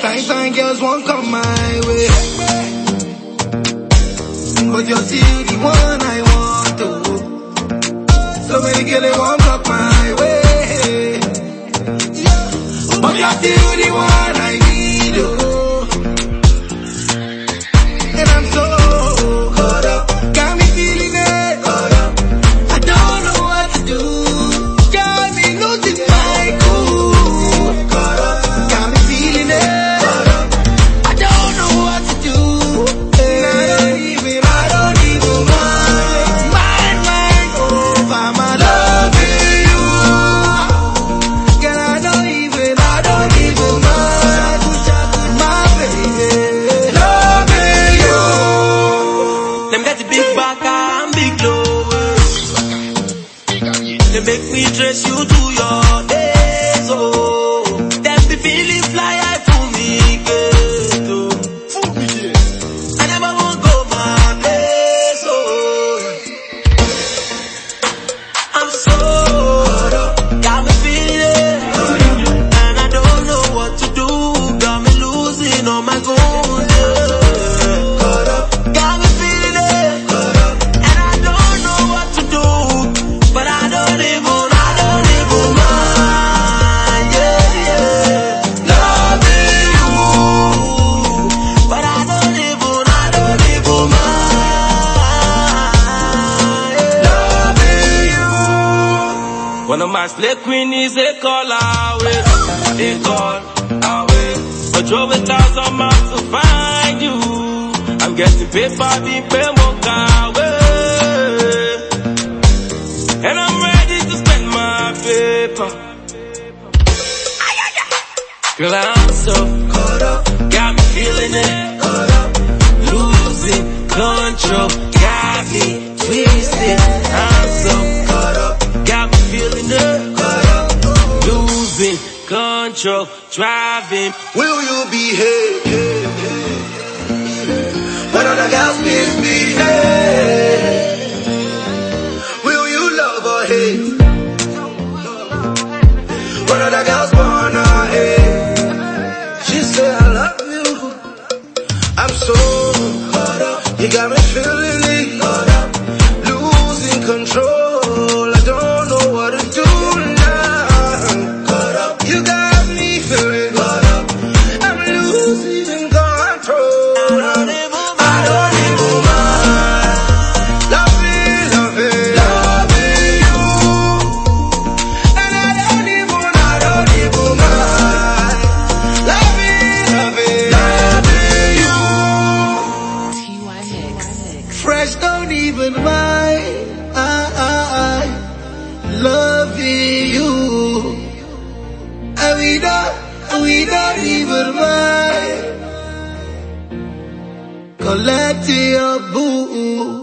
Fine, fine girls won't come my way. But you're still the one I want to. So many girls they won't block my way. But you're still the one They make me dress you to your days, oh. Them be feeling One of my slay queen is a call away, a call away. I drove a thousand miles to find you. I'm getting paid for the away. And I'm ready to spend my paper. Girl, I'm so caught up, got me feeling it. Caught up, losing control, got control, driving. Will you behave? When other girls misbehave? Will you love or hate? When other girls wanna hate? She say I love you. I'm so. You got me feeling it. Losing control. Fresh don't even mind. Loving you. And we don't, we don't even mind. Collect your boo.